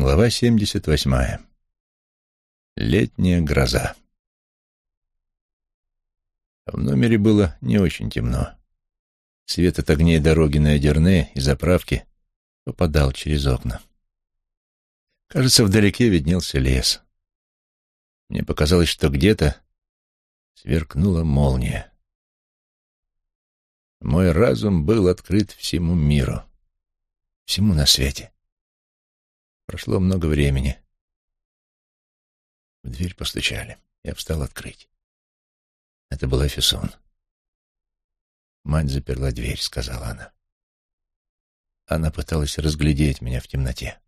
Глава 78. Летняя гроза. В номере было не очень темно. Свет от огней дороги на Эдерне и заправки попадал через окна. Кажется, вдалеке виднелся лес. Мне показалось, что где-то сверкнула молния. Мой разум был открыт всему миру, всему на свете. Прошло много времени. В дверь постучали. Я встал открыть. Это была Фессон. «Мать заперла дверь», — сказала она. Она пыталась разглядеть меня в темноте.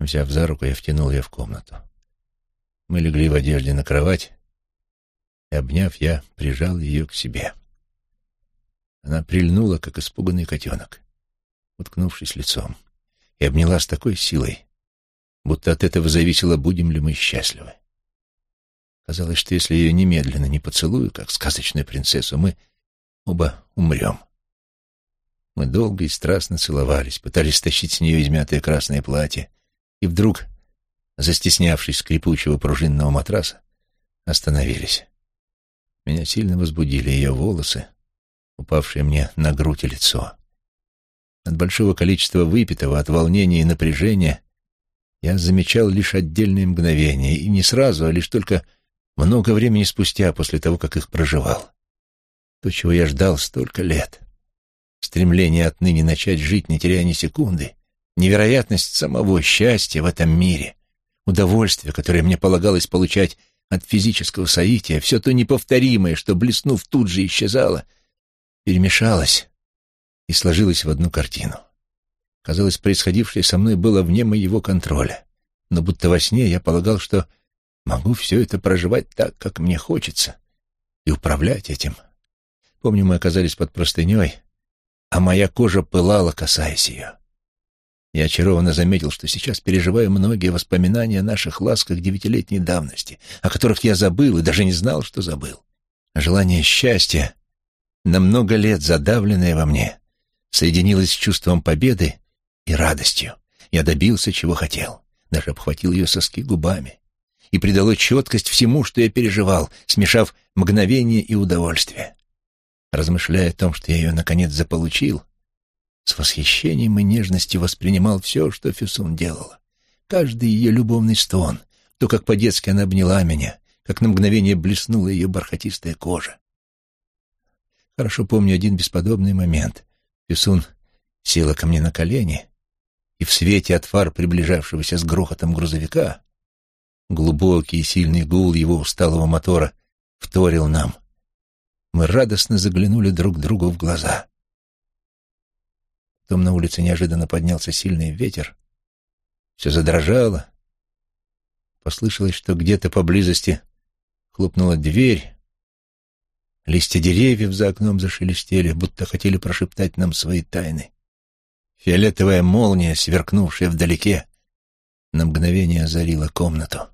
Взяв за руку, я втянул ее в комнату. Мы легли в одежде на кровать, и, обняв, я прижал ее к себе. Она прильнула, как испуганный котенок, уткнувшись лицом и обняла с такой силой, будто от этого зависело, будем ли мы счастливы. Казалось, что если ее немедленно не поцелую, как сказочную принцессу, мы оба умрем. Мы долго и страстно целовались, пытались стащить с нее измятое красное платье, и вдруг, застеснявшись скрипучего пружинного матраса, остановились. Меня сильно возбудили ее волосы, упавшие мне на грудь и лицо. От большого количества выпитого, от волнения и напряжения я замечал лишь отдельные мгновения, и не сразу, а лишь только много времени спустя после того, как их проживал. То, чего я ждал столько лет. Стремление отныне начать жить, не теряя ни секунды. Невероятность самого счастья в этом мире. Удовольствие, которое мне полагалось получать от физического соития, все то неповторимое, что, блеснув, тут же исчезало, перемешалось и сложилось в одну картину. Казалось, происходившее со мной было вне моего контроля, но будто во сне я полагал, что могу все это проживать так, как мне хочется, и управлять этим. Помню, мы оказались под простыней, а моя кожа пылала, касаясь ее. Я очарованно заметил, что сейчас переживаю многие воспоминания о наших ласках девятилетней давности, о которых я забыл и даже не знал, что забыл. Желание счастья, на много лет задавленное во мне, соединилось с чувством победы и радостью. Я добился, чего хотел, даже обхватил ее соски губами и придало четкость всему, что я переживал, смешав мгновение и удовольствие. Размышляя о том, что я ее наконец заполучил, с восхищением и нежностью воспринимал все, что Фюсун делала. Каждый ее любовный стон, то, как по-детски она обняла меня, как на мгновение блеснула ее бархатистая кожа. Хорошо помню один бесподобный момент. Фисун села ко мне на колени, и в свете от фар приближавшегося с грохотом грузовика глубокий и сильный гул его усталого мотора вторил нам. Мы радостно заглянули друг другу в глаза. Потом на улице неожиданно поднялся сильный ветер. Все задрожало. Послышалось, что где-то поблизости хлопнула дверь, Листья деревьев за окном зашелестели, будто хотели прошептать нам свои тайны. Фиолетовая молния, сверкнувшая вдалеке, на мгновение озарила комнату.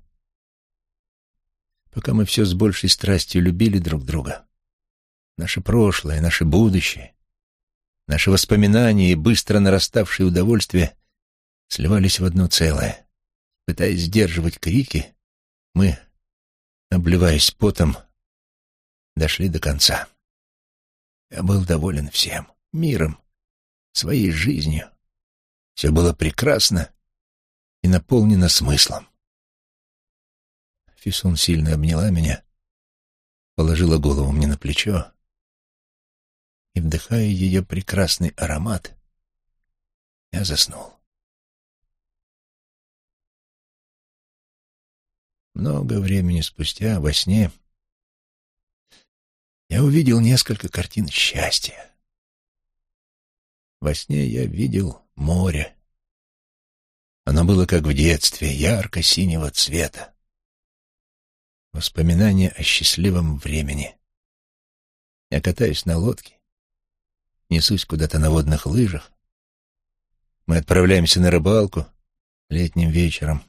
Пока мы все с большей страстью любили друг друга, наше прошлое, наше будущее, наши воспоминания и быстро нараставшие удовольствия сливались в одно целое. Пытаясь сдерживать крики, мы, обливаясь потом, дошли до конца. Я был доволен всем, миром, своей жизнью. Все было прекрасно и наполнено смыслом. Фисун сильно обняла меня, положила голову мне на плечо, и, вдыхая ее прекрасный аромат, я заснул. Много времени спустя во сне я увидел несколько картин счастья. Во сне я видел море. Оно было как в детстве, ярко-синего цвета. Воспоминания о счастливом времени. Я катаюсь на лодке, несусь куда-то на водных лыжах. Мы отправляемся на рыбалку летним вечером,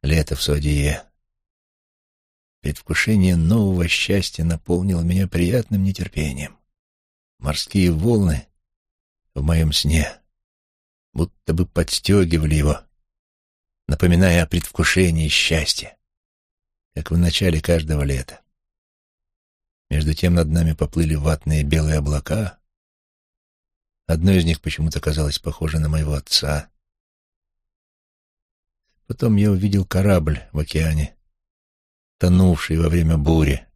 лето в Суадие. Предвкушение нового счастья наполнило меня приятным нетерпением. Морские волны в моем сне будто бы подстегивали его, напоминая о предвкушении счастья, как в начале каждого лета. Между тем над нами поплыли ватные белые облака. Одно из них почему-то казалось похоже на моего отца. Потом я увидел корабль в океане, тонувший во время бури.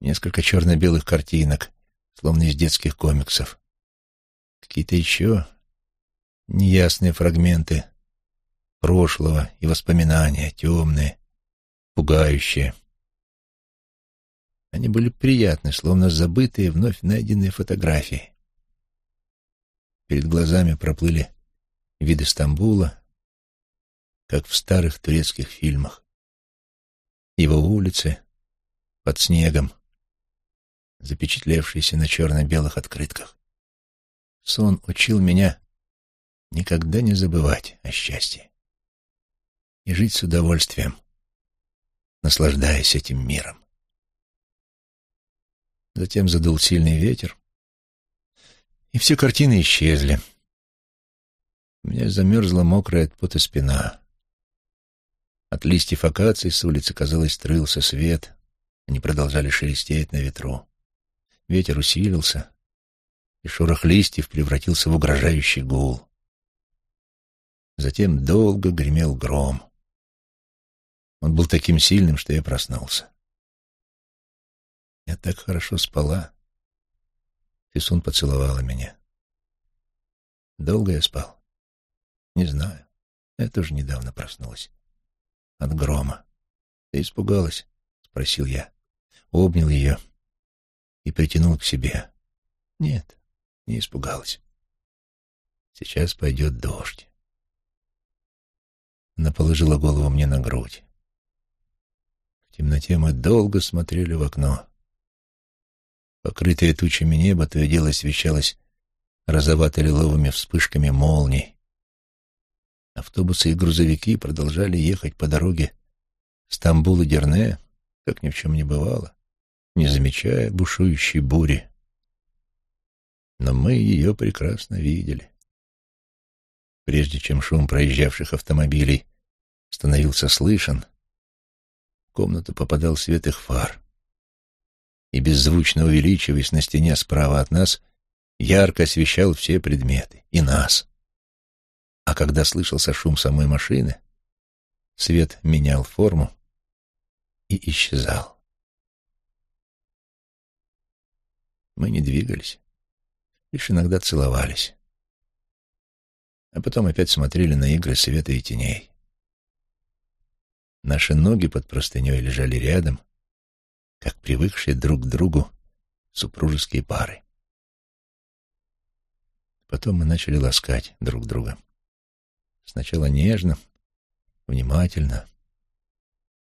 Несколько черно-белых картинок, словно из детских комиксов. Какие-то еще неясные фрагменты прошлого и воспоминания, темные, пугающие. Они были приятны, словно забытые, вновь найденные фотографии. Перед глазами проплыли виды Стамбула, как в старых турецких фильмах. Его улицы под снегом, запечатлевшиеся на черно-белых открытках. Сон учил меня никогда не забывать о счастье и жить с удовольствием, наслаждаясь этим миром. Затем задул сильный ветер, и все картины исчезли. У меня замерзла мокрая от пота спина. От листьев акаций с улицы, казалось, стрылся свет. Они продолжали шелестеть на ветру. Ветер усилился, и шорох листьев превратился в угрожающий гул. Затем долго гремел гром. Он был таким сильным, что я проснулся. Я так хорошо спала. Фисун поцеловала меня. Долго я спал? Не знаю. Я тоже недавно проснулась. От грома. Ты испугалась? Спросил я. Обнял ее и притянул к себе. Нет, не испугалась. Сейчас пойдет дождь. Она положила голову мне на грудь. В темноте мы долго смотрели в окно. Покрытое тучами небо то и дело освещалось розовато-лиловыми вспышками молний. Автобусы и грузовики продолжали ехать по дороге Стамбул-Дерне, как ни в чем не бывало, не замечая бушующей бури. Но мы ее прекрасно видели. Прежде чем шум проезжавших автомобилей становился слышен, в комнату попадал свет их фар и, беззвучно увеличиваясь на стене справа от нас, ярко освещал все предметы, и нас. А когда слышался шум самой машины, свет менял форму и исчезал. Мы не двигались, лишь иногда целовались, а потом опять смотрели на игры света и теней. Наши ноги под простыней лежали рядом — как привыкшие друг к другу супружеские пары. Потом мы начали ласкать друг друга. Сначала нежно, внимательно,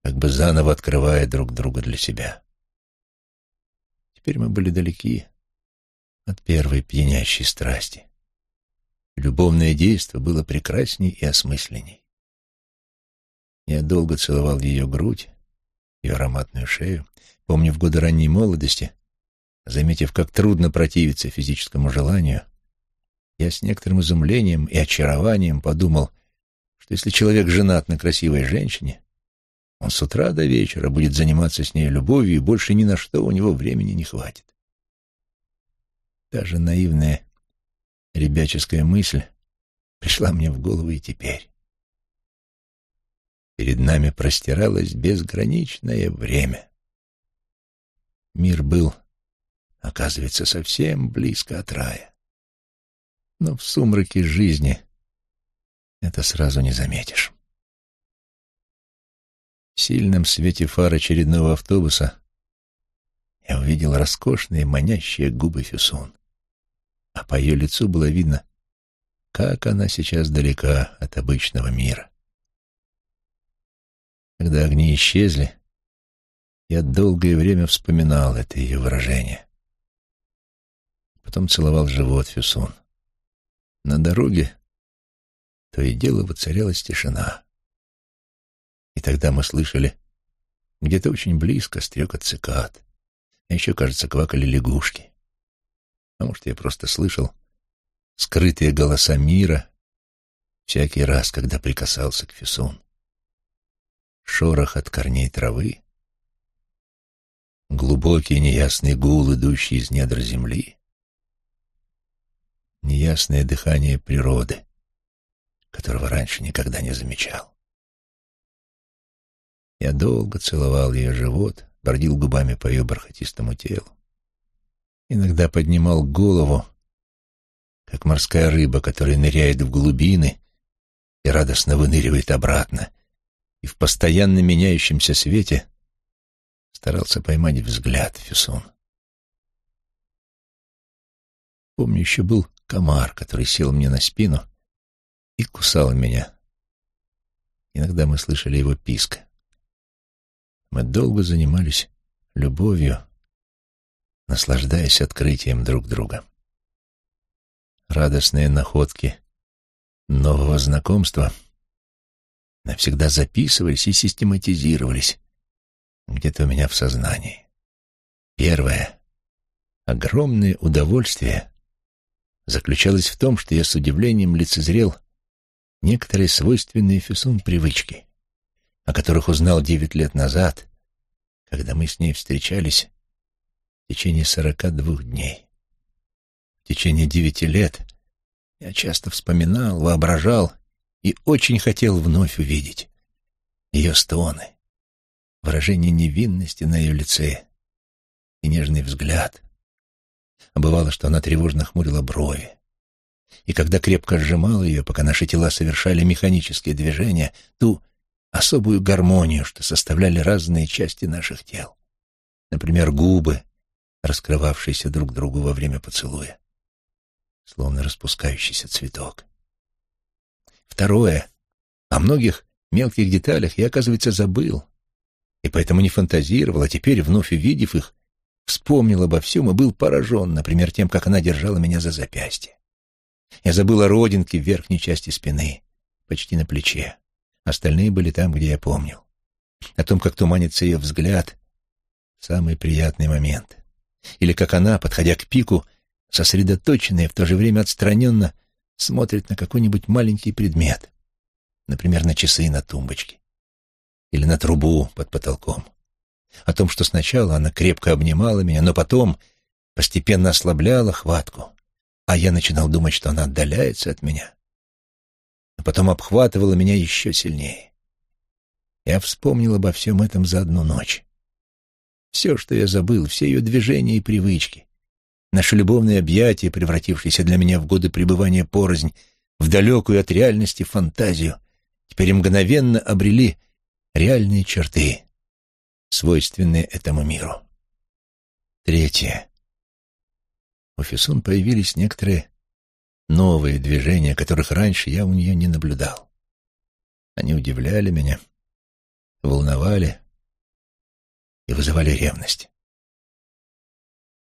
как бы заново открывая друг друга для себя. Теперь мы были далеки от первой пьянящей страсти. Любовное действо было прекрасней и осмысленней. Я долго целовал ее грудь, ее ароматную шею, Помню, в годы ранней молодости, заметив, как трудно противиться физическому желанию, я с некоторым изумлением и очарованием подумал, что если человек женат на красивой женщине, он с утра до вечера будет заниматься с ней любовью, и больше ни на что у него времени не хватит. Даже наивная ребяческая мысль пришла мне в голову и теперь. Перед нами простиралось безграничное время. Мир был, оказывается, совсем близко от рая. Но в сумраке жизни это сразу не заметишь. В сильном свете фар очередного автобуса я увидел роскошные манящие губы Фюсун, а по ее лицу было видно, как она сейчас далека от обычного мира. Когда огни исчезли, я долгое время вспоминал это ее выражение. Потом целовал живот Фюсун. На дороге то и дело воцарялась тишина. И тогда мы слышали где-то очень близко стрекот цикад. А еще, кажется, квакали лягушки. А может, я просто слышал скрытые голоса мира Всякий раз, когда прикасался к Фисун, шорох от корней травы, глубокий неясный гул, идущий из недр земли, неясное дыхание природы, которого раньше никогда не замечал. Я долго целовал ее живот, бродил губами по ее бархатистому телу. Иногда поднимал голову, как морская рыба, которая ныряет в глубины и радостно выныривает обратно, и в постоянно меняющемся свете старался поймать взгляд Фюсон. Помню, еще был комар, который сел мне на спину и кусал меня. Иногда мы слышали его писк. Мы долго занимались любовью, наслаждаясь открытием друг друга. Радостные находки нового знакомства навсегда записывались и систематизировались где-то у меня в сознании. Первое — огромное удовольствие заключалось в том, что я с удивлением лицезрел некоторые свойственные Фюсун привычки о которых узнал девять лет назад, когда мы с ней встречались в течение сорока двух дней. В течение девяти лет я часто вспоминал, воображал и очень хотел вновь увидеть ее стоны, выражение невинности на ее лице и нежный взгляд. А бывало, что она тревожно хмурила брови. И когда крепко сжимал ее, пока наши тела совершали механические движения, ту особую гармонию, что составляли разные части наших тел. Например, губы, раскрывавшиеся друг другу во время поцелуя, словно распускающийся цветок. Второе. О многих мелких деталях я, оказывается, забыл, и поэтому не фантазировал, а теперь, вновь увидев их, вспомнил обо всем и был поражен, например, тем, как она держала меня за запястье. Я забыл о родинке в верхней части спины, почти на плече. Остальные были там, где я помнил. О том, как туманится ее взгляд — самый приятный момент. Или как она, подходя к пику, сосредоточенно и в то же время отстраненно смотрит на какой-нибудь маленький предмет, например, на часы на тумбочке или на трубу под потолком. О том, что сначала она крепко обнимала меня, но потом постепенно ослабляла хватку, а я начинал думать, что она отдаляется от меня а потом обхватывала меня еще сильнее. Я вспомнил обо всем этом за одну ночь. Все, что я забыл, все ее движения и привычки, наши любовные объятия, превратившиеся для меня в годы пребывания порознь, в далекую от реальности фантазию, теперь мгновенно обрели реальные черты, свойственные этому миру. Третье. У Фисун появились некоторые новые движения, которых раньше я у нее не наблюдал. Они удивляли меня, волновали и вызывали ревность.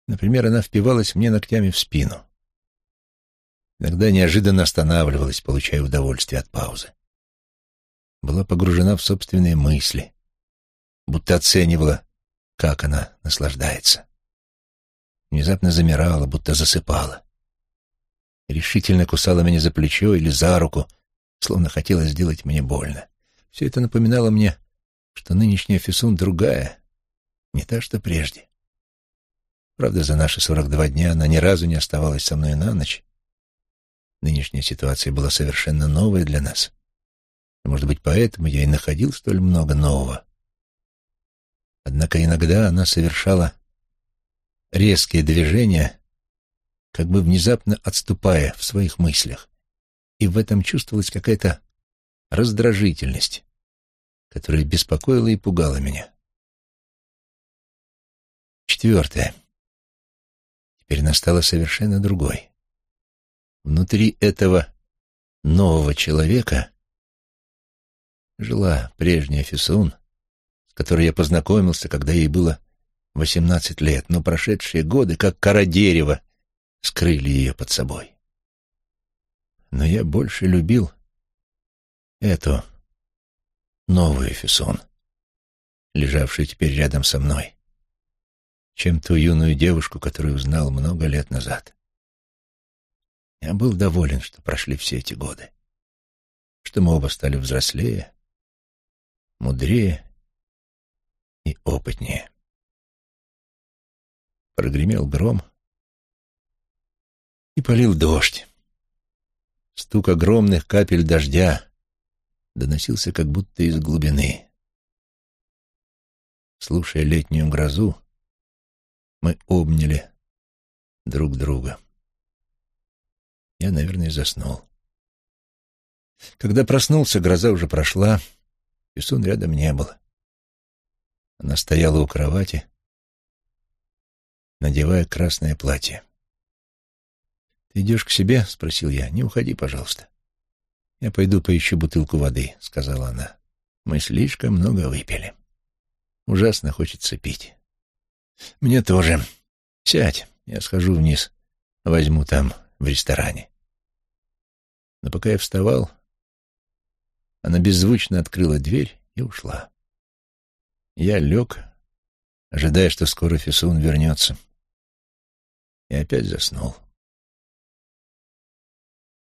Например, она впивалась мне ногтями в спину. Иногда неожиданно останавливалась, получая удовольствие от паузы. Была погружена в собственные мысли, будто оценивала, как она наслаждается. Внезапно замирала, будто засыпала решительно кусала меня за плечо или за руку, словно хотела сделать мне больно. Все это напоминало мне, что нынешняя Фисун другая, не та, что прежде. Правда, за наши сорок два дня она ни разу не оставалась со мной на ночь. Нынешняя ситуация была совершенно новая для нас. Может быть, поэтому я и находил столь много нового. Однако иногда она совершала резкие движения, как бы внезапно отступая в своих мыслях. И в этом чувствовалась какая-то раздражительность, которая беспокоила и пугала меня. Четвертое. Теперь настало совершенно другой. Внутри этого нового человека жила прежняя Фисун, которой я познакомился, когда ей было восемнадцать лет, но прошедшие годы, как кора дерева, скрыли ее под собой. Но я больше любил эту новую Эфесон, лежавшую теперь рядом со мной, чем ту юную девушку, которую узнал много лет назад. Я был доволен, что прошли все эти годы. что мы оба стали взрослее, мудрее и опытнее. Прогремел гром, и полил дождь. Стук огромных капель дождя доносился как будто из глубины. Слушая летнюю грозу, мы обняли друг друга. Я, наверное, заснул. Когда проснулся, гроза уже прошла, Песун рядом не было. Она стояла у кровати, надевая красное платье. «Ты идешь к себе?» — спросил я. «Не уходи, пожалуйста». «Я пойду поищу бутылку воды», — сказала она. «Мы слишком много выпили. Ужасно хочется пить». «Мне тоже. Сядь, я схожу вниз, возьму там, в ресторане». Но пока я вставал, она беззвучно открыла дверь и ушла. Я лег, ожидая, что скоро Фисун вернется, и опять заснул.